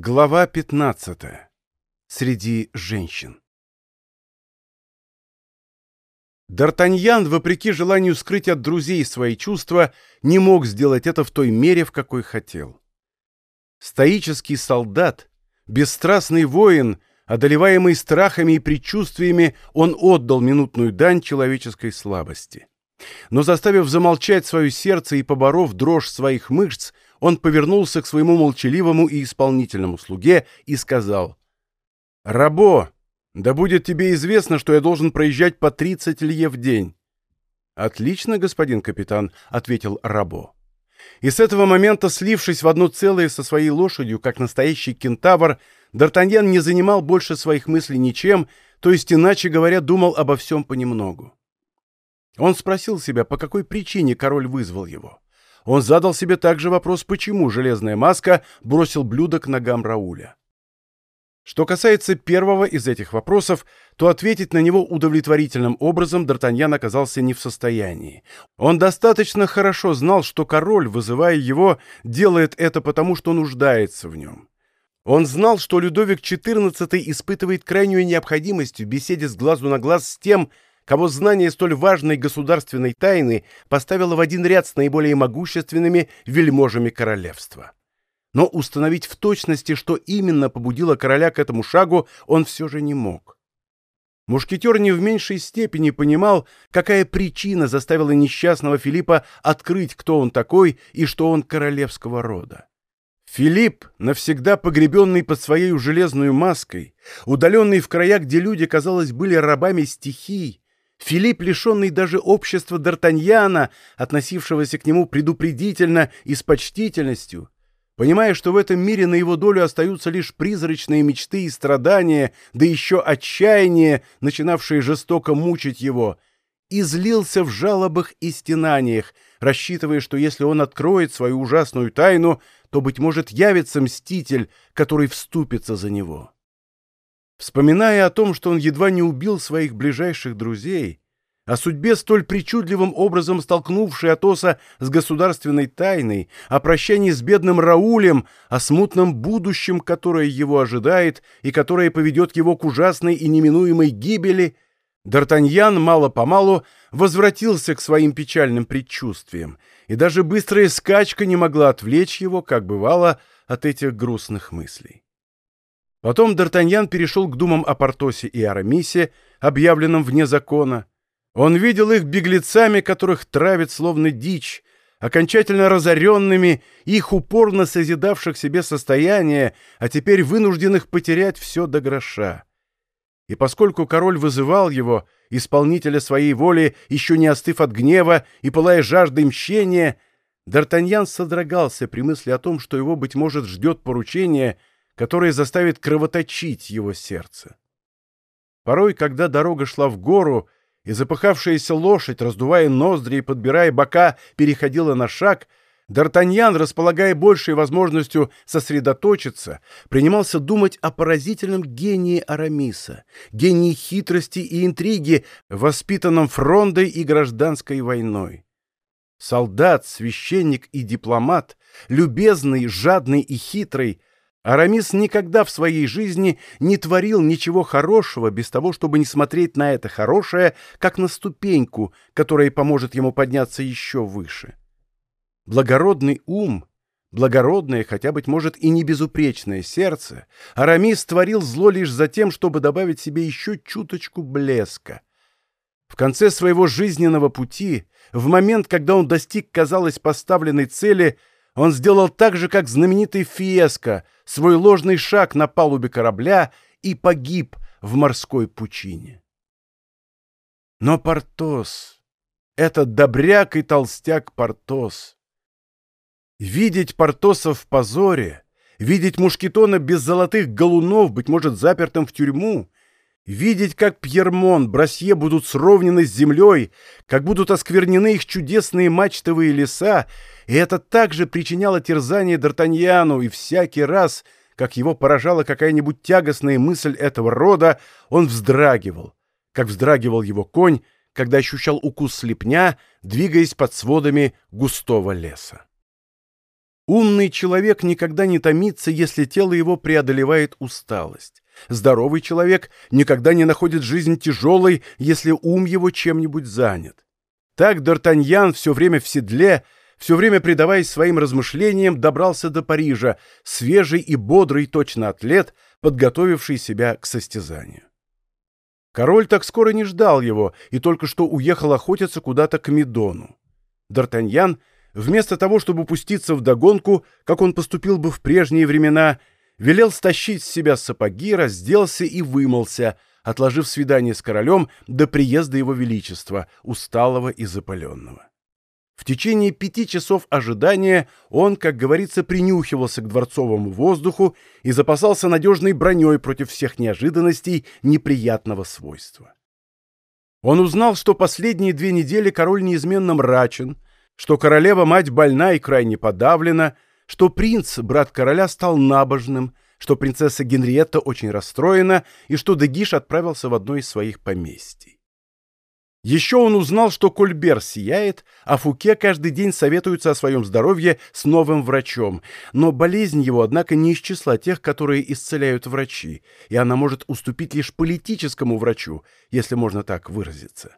Глава 15. Среди женщин. Д'Артаньян, вопреки желанию скрыть от друзей свои чувства, не мог сделать это в той мере, в какой хотел. Стоический солдат, бесстрастный воин, одолеваемый страхами и предчувствиями, он отдал минутную дань человеческой слабости. Но заставив замолчать свое сердце и поборов дрожь своих мышц, он повернулся к своему молчаливому и исполнительному слуге и сказал, «Рабо, да будет тебе известно, что я должен проезжать по 30 лье в день». «Отлично, господин капитан», — ответил Рабо. И с этого момента, слившись в одно целое со своей лошадью, как настоящий кентавр, Д'Артаньян не занимал больше своих мыслей ничем, то есть, иначе говоря, думал обо всем понемногу. Он спросил себя, по какой причине король вызвал его. Он задал себе также вопрос, почему железная маска бросил блюдо к ногам Рауля. Что касается первого из этих вопросов, то ответить на него удовлетворительным образом Д'Артаньян оказался не в состоянии. Он достаточно хорошо знал, что король, вызывая его, делает это потому, что нуждается в нем. Он знал, что Людовик XIV испытывает крайнюю необходимость в беседе с глазу на глаз с тем, кого знание столь важной государственной тайны поставило в один ряд с наиболее могущественными вельможами королевства. Но установить в точности, что именно побудило короля к этому шагу, он все же не мог. Мушкетер не в меньшей степени понимал, какая причина заставила несчастного Филиппа открыть, кто он такой и что он королевского рода. Филипп, навсегда погребенный под своей железной маской, удаленный в края, где люди, казалось, были рабами стихий, Филипп, лишенный даже общества Д'Артаньяна, относившегося к нему предупредительно и с почтительностью, понимая, что в этом мире на его долю остаются лишь призрачные мечты и страдания, да еще отчаяние, начинавшее жестоко мучить его, излился в жалобах и стенаниях, рассчитывая, что если он откроет свою ужасную тайну, то, быть может, явится мститель, который вступится за него. Вспоминая о том, что он едва не убил своих ближайших друзей, о судьбе, столь причудливым образом столкнувшей Атоса с государственной тайной, о прощании с бедным Раулем, о смутном будущем, которое его ожидает и которое поведет его к ужасной и неминуемой гибели, Д'Артаньян мало-помалу возвратился к своим печальным предчувствиям, и даже быстрая скачка не могла отвлечь его, как бывало, от этих грустных мыслей. Потом Д'Артаньян перешел к думам о Портосе и Арамисе, объявленном вне закона. Он видел их беглецами, которых травит словно дичь, окончательно разоренными, их упорно созидавших себе состояние, а теперь вынужденных потерять все до гроша. И поскольку король вызывал его, исполнителя своей воли, еще не остыв от гнева и пылая жаждой мщения, Д'Артаньян содрогался при мысли о том, что его, быть может, ждет поручение — которое заставит кровоточить его сердце. Порой, когда дорога шла в гору, и запыхавшаяся лошадь, раздувая ноздри и подбирая бока, переходила на шаг, Д'Артаньян, располагая большей возможностью сосредоточиться, принимался думать о поразительном гении Арамиса, гении хитрости и интриги, воспитанном фрондой и гражданской войной. Солдат, священник и дипломат, любезный, жадный и хитрый, Арамис никогда в своей жизни не творил ничего хорошего без того, чтобы не смотреть на это хорошее, как на ступеньку, которая поможет ему подняться еще выше. Благородный ум, благородное, хотя, быть может, и не безупречное сердце, Арамис творил зло лишь за тем, чтобы добавить себе еще чуточку блеска. В конце своего жизненного пути, в момент, когда он достиг, казалось, поставленной цели, он сделал так же, как знаменитый Фиеско — свой ложный шаг на палубе корабля и погиб в морской пучине. Но Портос, этот добряк и толстяк Портос, видеть Портоса в позоре, видеть Мушкетона без золотых галунов, быть может, запертым в тюрьму, видеть, как Пьермон, Брасье будут сровнены с землей, как будут осквернены их чудесные мачтовые леса, и это также причиняло терзание Д'Артаньяну, и всякий раз, как его поражала какая-нибудь тягостная мысль этого рода, он вздрагивал, как вздрагивал его конь, когда ощущал укус слепня, двигаясь под сводами густого леса. Умный человек никогда не томится, если тело его преодолевает усталость. Здоровый человек никогда не находит жизнь тяжелой, если ум его чем-нибудь занят. Так Д'Артаньян все время в седле, все время предаваясь своим размышлениям, добрался до Парижа, свежий и бодрый точно атлет, подготовивший себя к состязанию. Король так скоро не ждал его и только что уехал охотиться куда-то к Медону. Д'Артаньян, вместо того, чтобы пуститься в догонку, как он поступил бы в прежние времена, велел стащить с себя сапоги, разделся и вымылся, отложив свидание с королем до приезда его величества, усталого и запаленного. В течение пяти часов ожидания он, как говорится, принюхивался к дворцовому воздуху и запасался надежной броней против всех неожиданностей неприятного свойства. Он узнал, что последние две недели король неизменно мрачен, что королева-мать больна и крайне подавлена, что принц, брат короля, стал набожным, что принцесса Генриетта очень расстроена и что Дегиш отправился в одно из своих поместий. Еще он узнал, что Кольбер сияет, а Фуке каждый день советуется о своем здоровье с новым врачом, но болезнь его, однако, не из числа тех, которые исцеляют врачи, и она может уступить лишь политическому врачу, если можно так выразиться.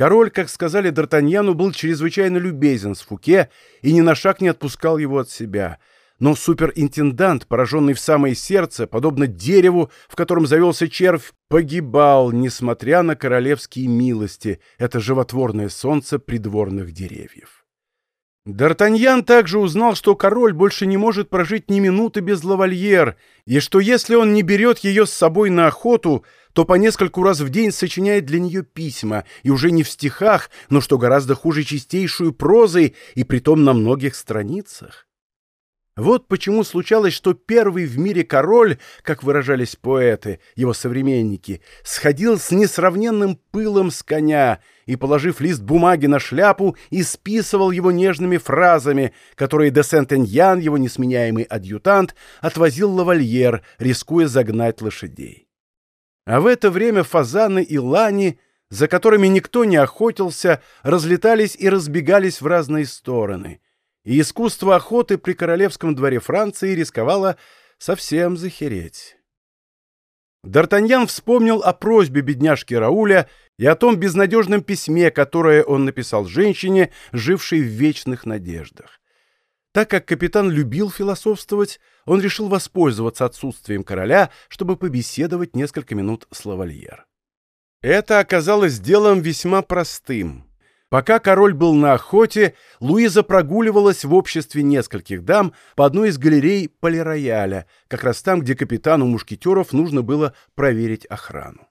Король, как сказали Д'Артаньяну, был чрезвычайно любезен с Фуке и ни на шаг не отпускал его от себя — но суперинтендант, пораженный в самое сердце, подобно дереву, в котором завелся червь, погибал, несмотря на королевские милости, это животворное солнце придворных деревьев. Д'Артаньян также узнал, что король больше не может прожить ни минуты без лавальер, и что если он не берет ее с собой на охоту, то по нескольку раз в день сочиняет для нее письма, и уже не в стихах, но, что гораздо хуже, чистейшую прозой, и притом на многих страницах. Вот почему случалось, что первый в мире король, как выражались поэты, его современники, сходил с несравненным пылом с коня и, положив лист бумаги на шляпу, исписывал его нежными фразами, которые де Сент-Эньян, его несменяемый адъютант, отвозил лавальер, рискуя загнать лошадей. А в это время фазаны и лани, за которыми никто не охотился, разлетались и разбегались в разные стороны — и искусство охоты при королевском дворе Франции рисковало совсем захереть. Д'Артаньян вспомнил о просьбе бедняжки Рауля и о том безнадежном письме, которое он написал женщине, жившей в вечных надеждах. Так как капитан любил философствовать, он решил воспользоваться отсутствием короля, чтобы побеседовать несколько минут с лавальер. Это оказалось делом весьма простым — Пока король был на охоте, Луиза прогуливалась в обществе нескольких дам по одной из галерей полирояля, как раз там, где капитану мушкетеров нужно было проверить охрану.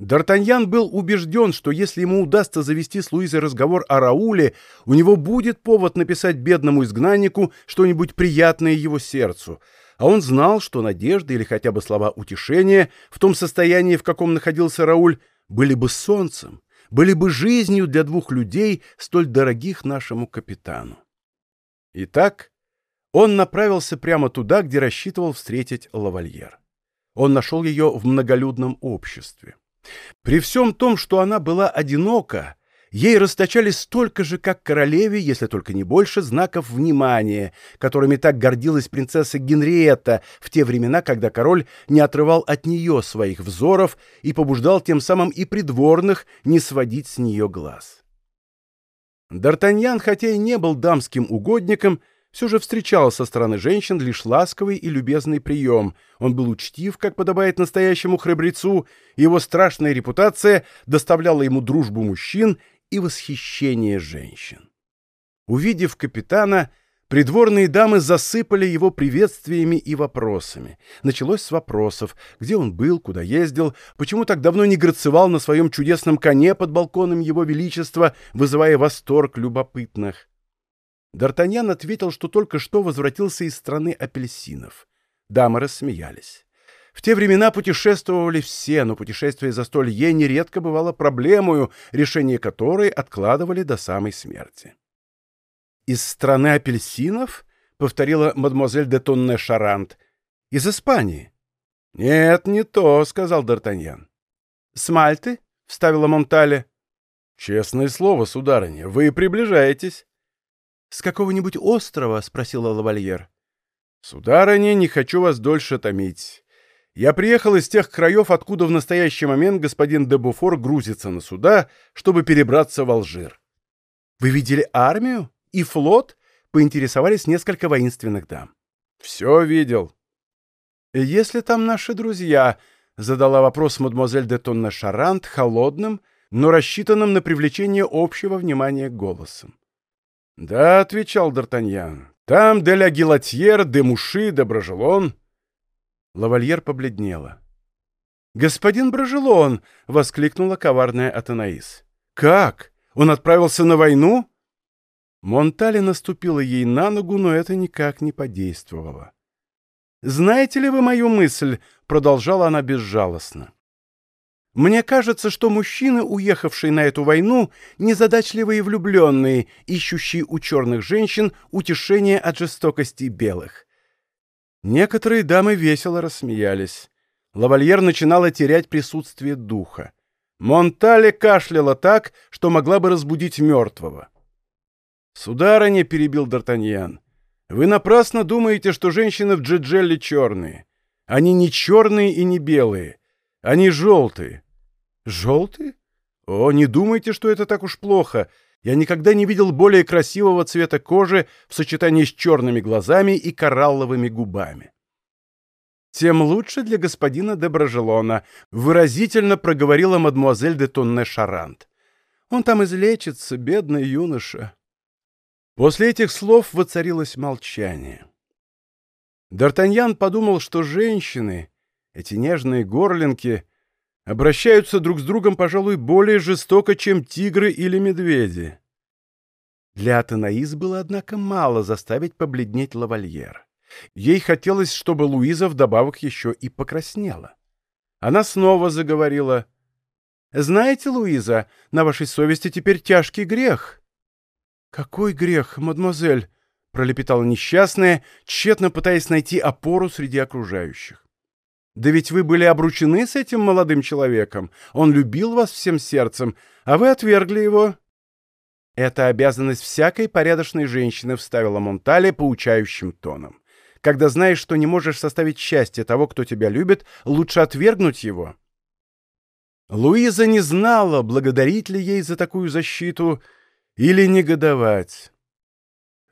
Д'Артаньян был убежден, что если ему удастся завести с Луизой разговор о Рауле, у него будет повод написать бедному изгнаннику что-нибудь приятное его сердцу, а он знал, что надежда или хотя бы слова утешения в том состоянии, в каком находился Рауль, были бы солнцем, были бы жизнью для двух людей, столь дорогих нашему капитану. Итак, он направился прямо туда, где рассчитывал встретить лавальер. Он нашел ее в многолюдном обществе. При всем том, что она была одинока, Ей расточали столько же, как королеве, если только не больше, знаков внимания, которыми так гордилась принцесса Генриетта в те времена, когда король не отрывал от нее своих взоров и побуждал тем самым и придворных не сводить с нее глаз. Д'Артаньян, хотя и не был дамским угодником, все же встречал со стороны женщин лишь ласковый и любезный прием. Он был учтив, как подобает настоящему храбрецу, и его страшная репутация доставляла ему дружбу мужчин и восхищение женщин. Увидев капитана, придворные дамы засыпали его приветствиями и вопросами. Началось с вопросов, где он был, куда ездил, почему так давно не грацевал на своем чудесном коне под балконом его величества, вызывая восторг любопытных. Д'Артаньян ответил, что только что возвратился из страны апельсинов. Дамы рассмеялись. В те времена путешествовали все, но путешествие за столье нередко бывало проблемою, решение которой откладывали до самой смерти. «Из страны апельсинов?» — повторила мадемуазель де Тонне Шарант. «Из Испании». «Нет, не то», — сказал Д'Артаньян. «С Мальты?» — вставила Монтале. «Честное слово, сударыня, вы приближаетесь». «С какого-нибудь острова?» — спросила лавальер. «Сударыня, не хочу вас дольше томить. Я приехал из тех краев, откуда в настоящий момент господин де Буфор грузится на суда, чтобы перебраться в Алжир». «Вы видели армию и флот?» — поинтересовались несколько воинственных дам. «Все видел». «Если там наши друзья?» — задала вопрос мадемуазель де Тонне Шарант холодным, но рассчитанным на привлечение общего внимания голосом. «Да», — отвечал Д'Артаньян, — «там де ля Гилатьер, де Муши, де Брожелон». Лавальер побледнела. «Господин Брожелон!» — воскликнула коварная Атанаис. «Как? Он отправился на войну?» Монтали наступила ей на ногу, но это никак не подействовало. «Знаете ли вы мою мысль?» — продолжала она безжалостно. «Мне кажется, что мужчины, уехавшие на эту войну, незадачливые влюбленные, ищущие у черных женщин утешение от жестокости белых». Некоторые дамы весело рассмеялись. Лавальер начинала терять присутствие духа. Монтале кашляла так, что могла бы разбудить мертвого. «Сударыня», — перебил Д'Артаньян, вы напрасно думаете, что женщины в Джиджелле черные. Они не черные и не белые. Они желтые. Желтые? О, не думайте, что это так уж плохо. Я никогда не видел более красивого цвета кожи в сочетании с черными глазами и коралловыми губами. «Тем лучше для господина де Брожелона», — выразительно проговорила мадмуазель де Тонне Шарант. «Он там излечится, бедный юноша». После этих слов воцарилось молчание. Д'Артаньян подумал, что женщины, эти нежные горлинки, обращаются друг с другом, пожалуй, более жестоко, чем тигры или медведи. Для Атанаис было, однако, мало заставить побледнеть лавальер. Ей хотелось, чтобы Луиза вдобавок еще и покраснела. Она снова заговорила. «Знаете, Луиза, на вашей совести теперь тяжкий грех. «Какой грех, мадемуазель?» — пролепетала несчастная, тщетно пытаясь найти опору среди окружающих. «Да ведь вы были обручены с этим молодым человеком. Он любил вас всем сердцем, а вы отвергли его». «Это обязанность всякой порядочной женщины», — вставила Монтале поучающим тоном. «Когда знаешь, что не можешь составить счастье того, кто тебя любит, лучше отвергнуть его». Луиза не знала, благодарить ли ей за такую защиту, — или негодовать.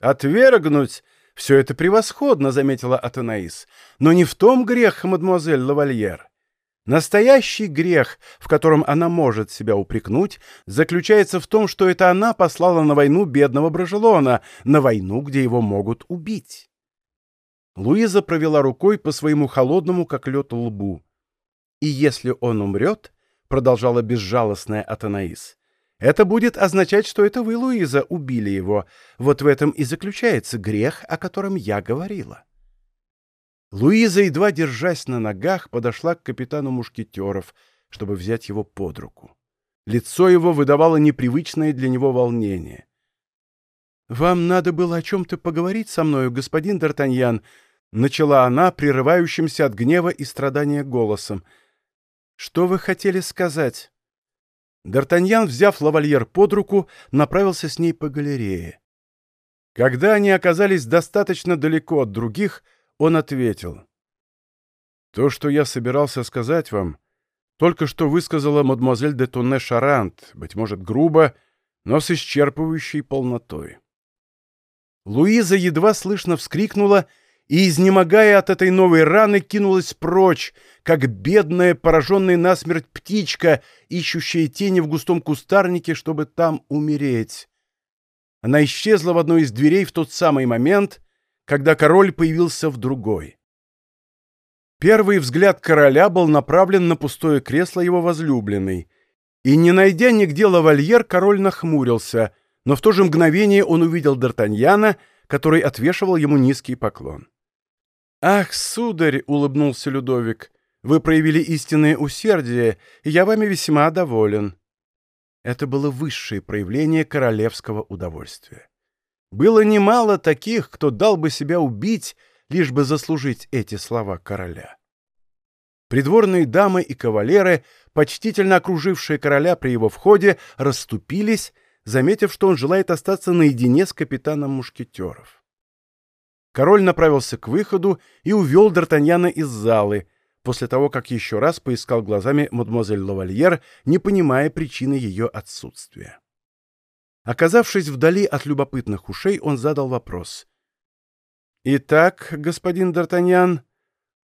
«Отвергнуть — все это превосходно», — заметила Атанаис. «Но не в том грех, мадемуазель Лавальер. Настоящий грех, в котором она может себя упрекнуть, заключается в том, что это она послала на войну бедного Брожелона, на войну, где его могут убить». Луиза провела рукой по своему холодному, как лед, лбу. «И если он умрет», — продолжала безжалостная Атанаис, это будет означать, что это вы, Луиза, убили его. Вот в этом и заключается грех, о котором я говорила. Луиза, едва держась на ногах, подошла к капитану мушкетеров, чтобы взять его под руку. Лицо его выдавало непривычное для него волнение. «Вам надо было о чем-то поговорить со мною, господин Д'Артаньян», — начала она, прерывающимся от гнева и страдания голосом. «Что вы хотели сказать?» Д'Артаньян, взяв лавальер под руку, направился с ней по галерее. Когда они оказались достаточно далеко от других, он ответил. «То, что я собирался сказать вам, только что высказала мадемуазель де Тонне Шарант, быть может, грубо, но с исчерпывающей полнотой». Луиза едва слышно вскрикнула и, изнемогая от этой новой раны, кинулась прочь, как бедная, пораженная насмерть птичка, ищущая тени в густом кустарнике, чтобы там умереть. Она исчезла в одной из дверей в тот самый момент, когда король появился в другой. Первый взгляд короля был направлен на пустое кресло его возлюбленной, и, не найдя нигде лавальер, король нахмурился, но в то же мгновение он увидел Д'Артаньяна, который отвешивал ему низкий поклон. «Ах, сударь!» — улыбнулся Людовик. «Вы проявили истинное усердие, и я вами весьма доволен». Это было высшее проявление королевского удовольствия. Было немало таких, кто дал бы себя убить, лишь бы заслужить эти слова короля. Придворные дамы и кавалеры, почтительно окружившие короля при его входе, расступились, заметив, что он желает остаться наедине с капитаном мушкетеров. Король направился к выходу и увел Д'Артаньяна из залы, после того, как еще раз поискал глазами мадемуазель Лавальер, не понимая причины ее отсутствия. Оказавшись вдали от любопытных ушей, он задал вопрос. «Итак, господин Д'Артаньян,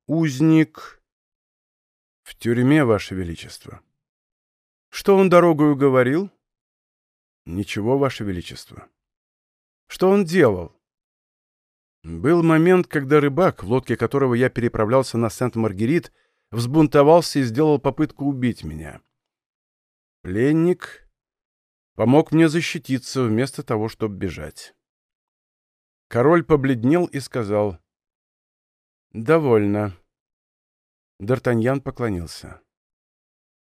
узник...» «В тюрьме, Ваше Величество». «Что он дорогою говорил?» «Ничего, Ваше Величество». «Что он делал?» Был момент, когда рыбак, в лодке которого я переправлялся на Сент-Маргерит, взбунтовался и сделал попытку убить меня. Пленник помог мне защититься вместо того, чтобы бежать. Король побледнел и сказал «Довольно». Д'Артаньян поклонился.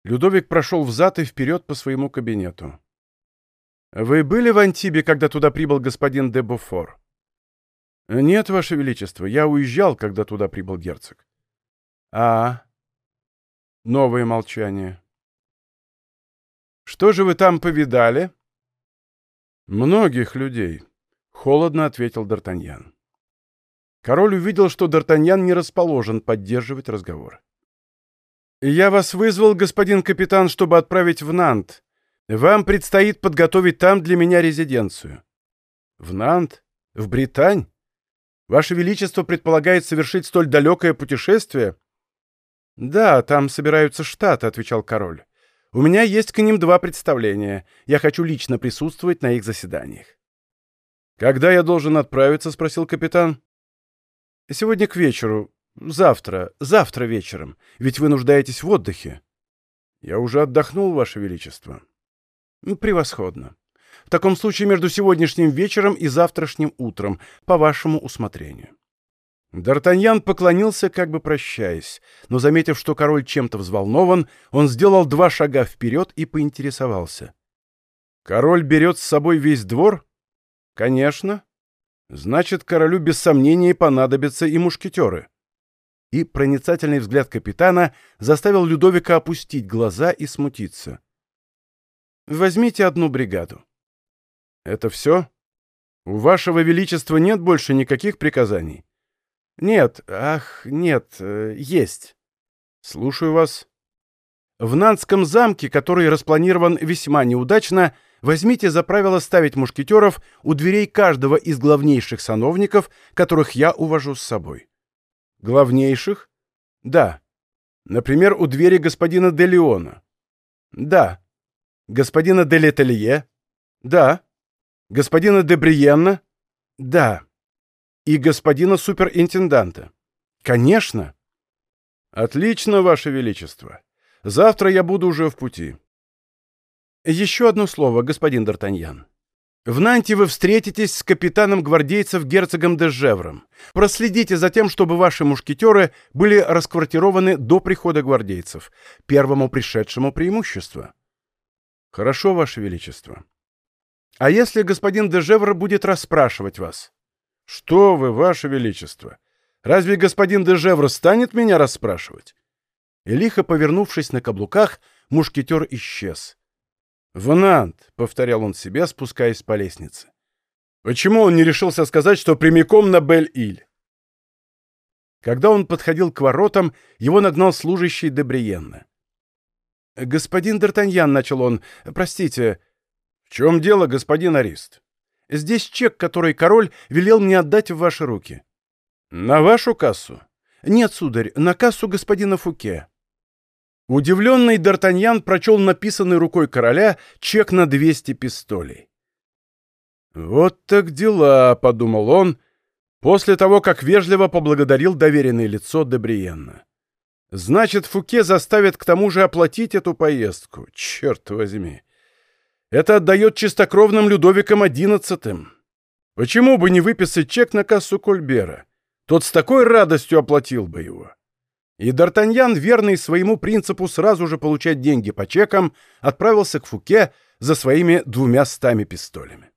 Людовик прошел взад и вперед по своему кабинету. «Вы были в Антибе, когда туда прибыл господин де Буфор?» «Нет, Ваше Величество, я уезжал, когда туда прибыл герцог». «А...» Новое молчание. «Что же вы там повидали?» «Многих людей», — холодно ответил Д'Артаньян. Король увидел, что Д'Артаньян не расположен поддерживать разговор. «Я вас вызвал, господин капитан, чтобы отправить в Нант. Вам предстоит подготовить там для меня резиденцию». «В Нант? В Британь?» Ваше Величество предполагает совершить столь далекое путешествие?» «Да, там собираются штаты», — отвечал король. «У меня есть к ним два представления. Я хочу лично присутствовать на их заседаниях». «Когда я должен отправиться?» — спросил капитан. «Сегодня к вечеру. Завтра. Завтра вечером. Ведь вы нуждаетесь в отдыхе». «Я уже отдохнул, Ваше Величество». «Превосходно. В таком случае между сегодняшним вечером и завтрашним утром, по вашему усмотрению». Д'Артаньян поклонился, как бы прощаясь, но, заметив, что король чем-то взволнован, он сделал два шага вперед и поинтересовался. «Король берет с собой весь двор?» «Конечно. Значит, королю без сомнения понадобятся и мушкетеры». И проницательный взгляд капитана заставил Людовика опустить глаза и смутиться. «Возьмите одну бригаду. Это все? У вашего величества нет больше никаких приказаний? Нет, ах, нет, э, есть. Слушаю вас. В Нанском замке, который распланирован весьма неудачно, возьмите за правило ставить мушкетеров у дверей каждого из главнейших сановников, которых я увожу с собой. Главнейших? Да. Например, у двери господина де Леона. Да. Господина де Летелье? Да. Господина Дебриенна? Да. И господина суперинтенданта? Конечно. Отлично, Ваше Величество. Завтра я буду уже в пути. Еще одно слово, господин Д'Артаньян. В Нанте вы встретитесь с капитаном гвардейцев герцогом де Жевром. Проследите за тем, чтобы ваши мушкетеры были расквартированы до прихода гвардейцев. Первому пришедшему преимущество. Хорошо, Ваше Величество. А если господин Дежевр будет расспрашивать вас? Что вы, ваше величество? Разве господин Дежевр станет меня расспрашивать? И лихо повернувшись на каблуках, мушкетер исчез. «Внант», — повторял он себе, спускаясь по лестнице. «Почему он не решился сказать, что прямиком на Бель-Иль?» Когда он подходил к воротам, его нагнал служащий Дебриенна. «Господин Д'Артаньян», — начал он, — «простите, «В чем дело, господин Арист?» «Здесь чек, который король велел мне отдать в ваши руки». «На вашу кассу?» «Нет, сударь, на кассу господина Фуке». Удивленный Д'Артаньян прочел написанный рукой короля чек на 200 пистолей. «Вот так дела», — подумал он, после того, как вежливо поблагодарил доверенное лицо Дебриенна. «Значит, Фуке заставит к тому же оплатить эту поездку. Черт возьми! Это отдает чистокровным Людовикам XI. Почему бы не выписать чек на кассу Кольбера? Тот с такой радостью оплатил бы его. И Д'Артаньян, верный своему принципу сразу же получать деньги по чекам, отправился к Фуке за своими двумя стами пистолями.